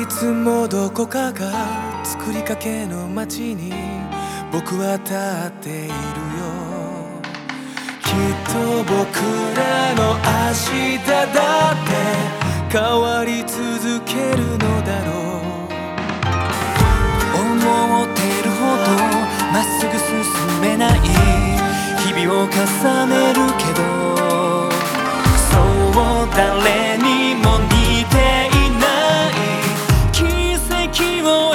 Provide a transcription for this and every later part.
いつもどこかが作りかけの街に僕は立っているよきっと僕らの明日だって変わり続けるのだろう。思ってるほどまっすぐ進めない。日々を重ねるけど。息を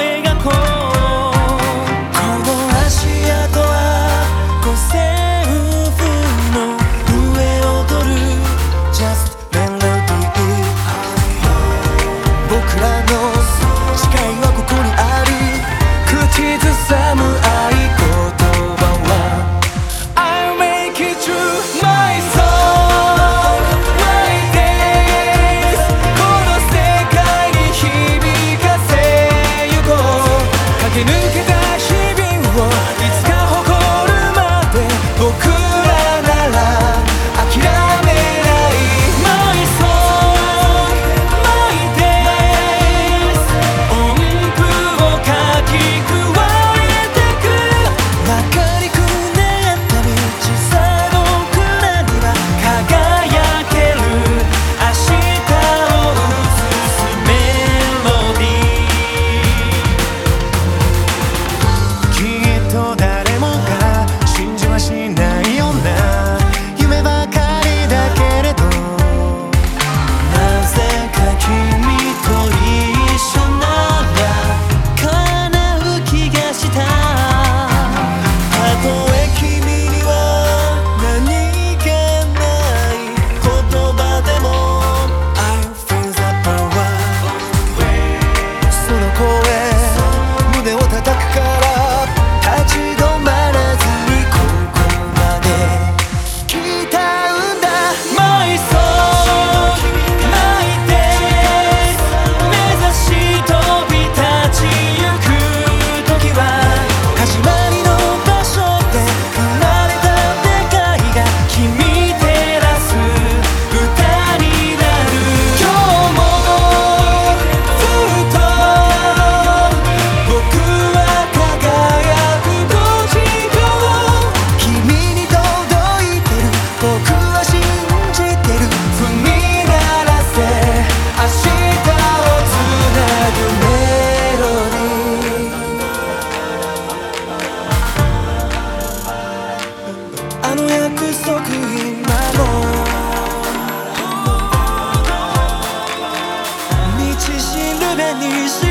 在你身